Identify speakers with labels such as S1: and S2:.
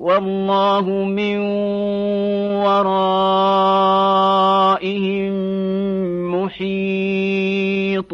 S1: والله من ورائهم محيط.